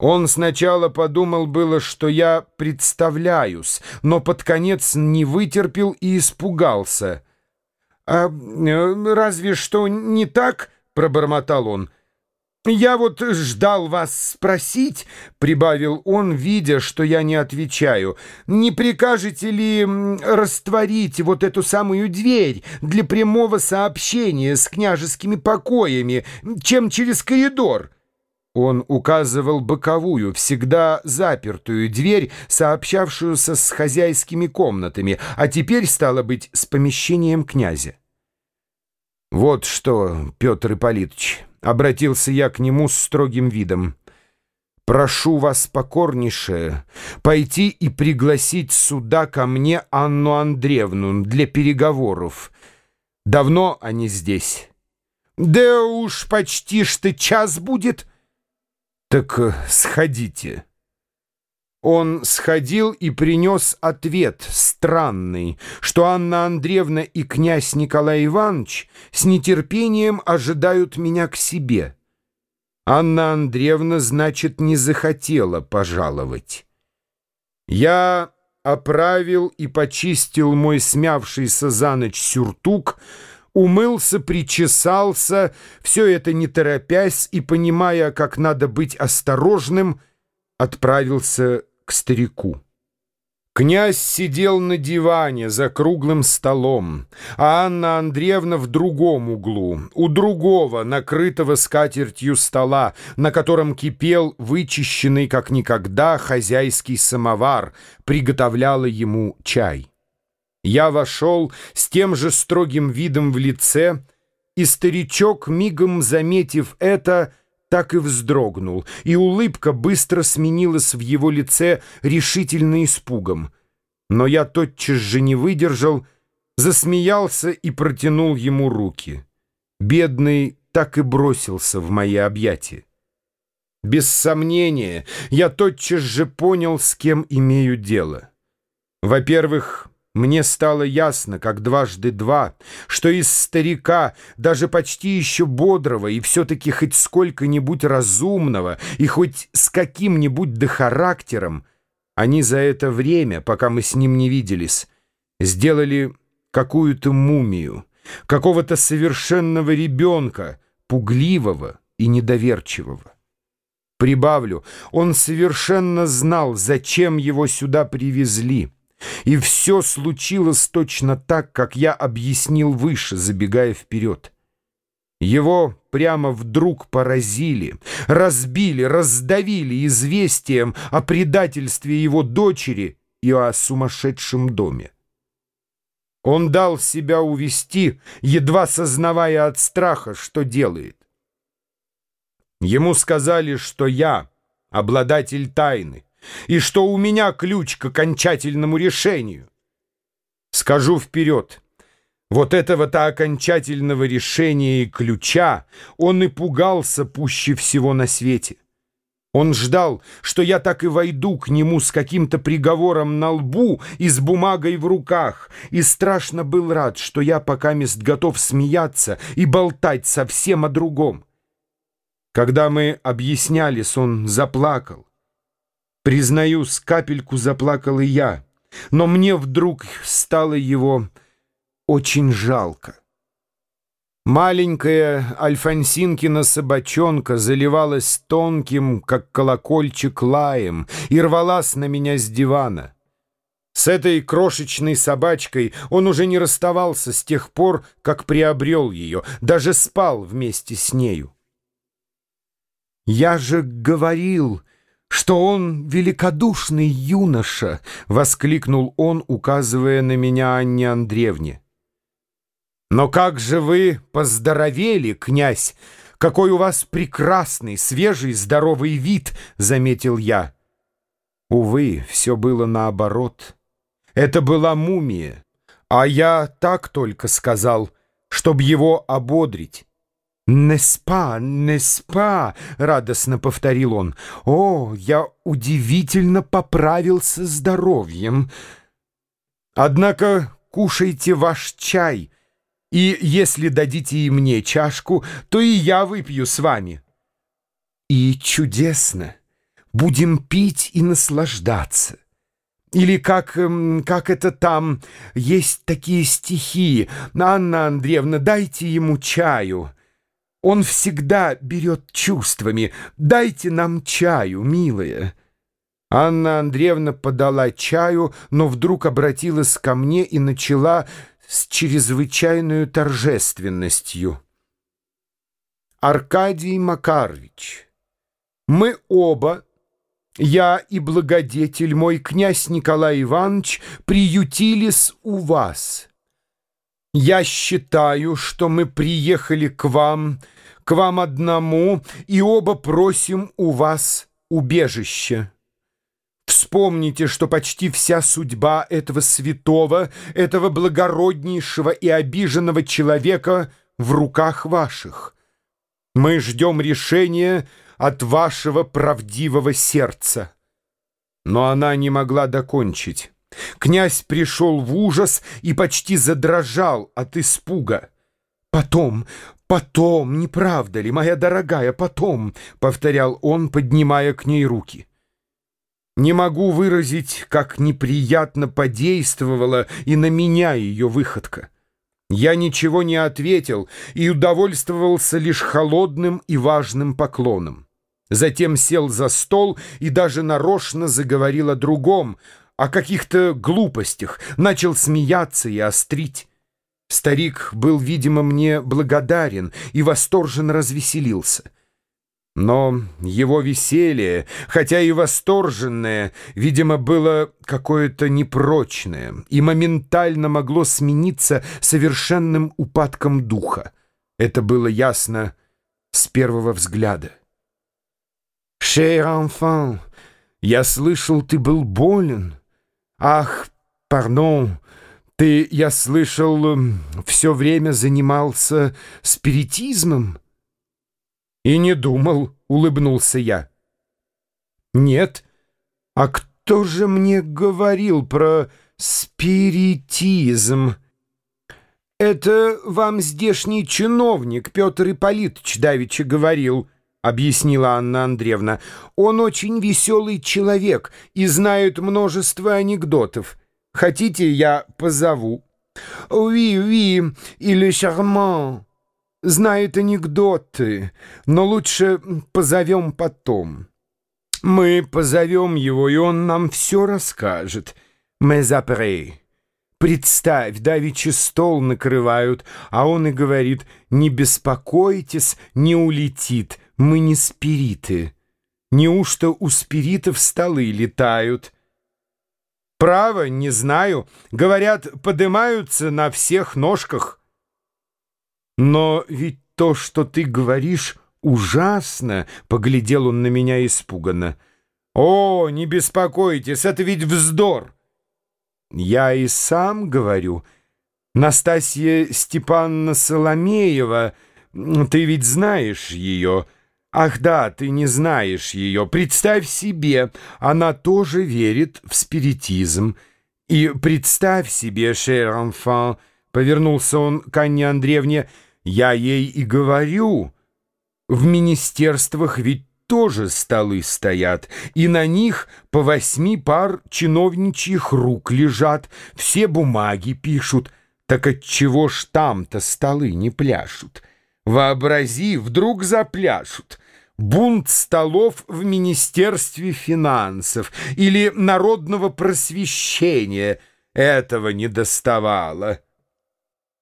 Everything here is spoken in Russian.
Он сначала подумал было, что я представляюсь, но под конец не вытерпел и испугался. «А э, разве что не так?» — пробормотал он. «Я вот ждал вас спросить», — прибавил он, видя, что я не отвечаю, «не прикажете ли растворить вот эту самую дверь для прямого сообщения с княжескими покоями, чем через коридор?» Он указывал боковую, всегда запертую дверь, сообщавшуюся с хозяйскими комнатами, а теперь, стало быть, с помещением князя. «Вот что, Петр Ипполитович», — обратился я к нему с строгим видом, — «прошу вас покорнейше пойти и пригласить сюда ко мне Анну Андреевну для переговоров. Давно они здесь?» «Да уж почти что час будет», — «Так э, сходите». Он сходил и принес ответ странный, что Анна Андреевна и князь Николай Иванович с нетерпением ожидают меня к себе. Анна Андреевна, значит, не захотела пожаловать. Я оправил и почистил мой смявшийся за ночь сюртук, умылся, причесался, все это не торопясь и, понимая, как надо быть осторожным, отправился к старику. Князь сидел на диване за круглым столом, а Анна Андреевна в другом углу, у другого, накрытого скатертью стола, на котором кипел вычищенный как никогда хозяйский самовар, приготовляла ему чай. Я вошел с тем же строгим видом в лице, и старичок, мигом заметив это, так и вздрогнул, и улыбка быстро сменилась в его лице решительно испугом. Но я тотчас же не выдержал, засмеялся и протянул ему руки. Бедный так и бросился в мои объятия. Без сомнения, я тотчас же понял, с кем имею дело. Во-первых, мне стало ясно, как дважды два, что из старика, даже почти еще бодрого и все-таки хоть сколько-нибудь разумного и хоть с каким-нибудь да характером, они за это время, пока мы с ним не виделись, сделали какую-то мумию, какого-то совершенного ребенка, пугливого и недоверчивого. Прибавлю, он совершенно знал, зачем его сюда привезли — и все случилось точно так, как я объяснил выше, забегая вперед. Его прямо вдруг поразили, разбили, раздавили известием о предательстве его дочери и о сумасшедшем доме. Он дал себя увести, едва сознавая от страха, что делает. Ему сказали, что я обладатель тайны, и что у меня ключ к окончательному решению. Скажу вперед, вот этого-то окончательного решения и ключа он и пугался пуще всего на свете. Он ждал, что я так и войду к нему с каким-то приговором на лбу и с бумагой в руках, и страшно был рад, что я пока мест готов смеяться и болтать совсем о другом. Когда мы объяснялись, он заплакал. Признаюсь, капельку заплакал и я, но мне вдруг стало его очень жалко. Маленькая Альфонсинкина собачонка заливалась тонким, как колокольчик, лаем и рвалась на меня с дивана. С этой крошечной собачкой он уже не расставался с тех пор, как приобрел ее, даже спал вместе с нею. «Я же говорил...» что он великодушный юноша!» — воскликнул он, указывая на меня Анне Андреевне. «Но как же вы поздоровели, князь! Какой у вас прекрасный, свежий, здоровый вид!» — заметил я. Увы, все было наоборот. Это была мумия, а я так только сказал, чтобы его ободрить. «Не спа, не спа!» — радостно повторил он. «О, я удивительно поправился здоровьем! Однако кушайте ваш чай, и если дадите и мне чашку, то и я выпью с вами». «И чудесно! будем пить и наслаждаться. Или как, эм, как это там, есть такие стихи. Анна Андреевна, дайте ему чаю. Он всегда берет чувствами. Дайте нам чаю, милая. Анна Андреевна подала чаю, но вдруг обратилась ко мне и начала с чрезвычайной торжественностью. Аркадий Макарович, мы оба я и благодетель мой, князь Николай Иванович, приютились у вас. Я считаю, что мы приехали к вам, к вам одному, и оба просим у вас убежище. Вспомните, что почти вся судьба этого святого, этого благороднейшего и обиженного человека в руках ваших. Мы ждем решения от вашего правдивого сердца». Но она не могла докончить. Князь пришел в ужас и почти задрожал от испуга. «Потом, потом, не правда ли, моя дорогая, потом», — повторял он, поднимая к ней руки. Не могу выразить, как неприятно подействовала и на меня ее выходка. Я ничего не ответил и удовольствовался лишь холодным и важным поклоном. Затем сел за стол и даже нарочно заговорил о другом, о каких-то глупостях, начал смеяться и острить. Старик был, видимо, мне благодарен и восторженно развеселился. Но его веселье, хотя и восторженное, видимо, было какое-то непрочное и моментально могло смениться совершенным упадком духа. Это было ясно с первого взгляда. «Cher enfant, я слышал, ты был болен. Ах, пардон, ты, я слышал, все время занимался спиритизмом?» «И не думал», — улыбнулся я. «Нет, а кто же мне говорил про спиритизм?» «Это вам здешний чиновник Петр Ипполитович давеча говорил». — объяснила Анна Андреевна. «Он очень веселый человек и знает множество анекдотов. Хотите, я позову?» «Oui, oui, il est charmant. Знает анекдоты, но лучше позовем потом. Мы позовем его, и он нам все расскажет. Après». Представь, давеча стол накрывают, а он и говорит, «Не беспокойтесь, не улетит, мы не спириты. Неужто у спиритов столы летают? Право, не знаю. Говорят, подымаются на всех ножках. Но ведь то, что ты говоришь, ужасно, — поглядел он на меня испуганно. О, не беспокойтесь, это ведь вздор. Я и сам говорю. Настасья Степановна Соломеева, ты ведь знаешь ее, — Ах да, ты не знаешь ее. Представь себе, она тоже верит в спиритизм. И представь себе, шер enfant, повернулся он к Анне Андреевне, я ей и говорю, в министерствах ведь тоже столы стоят, и на них по восьми пар чиновничьих рук лежат, все бумаги пишут, так отчего ж там-то столы не пляшут? Вообрази, вдруг запляшут. Бунт столов в Министерстве финансов или народного просвещения этого не доставало.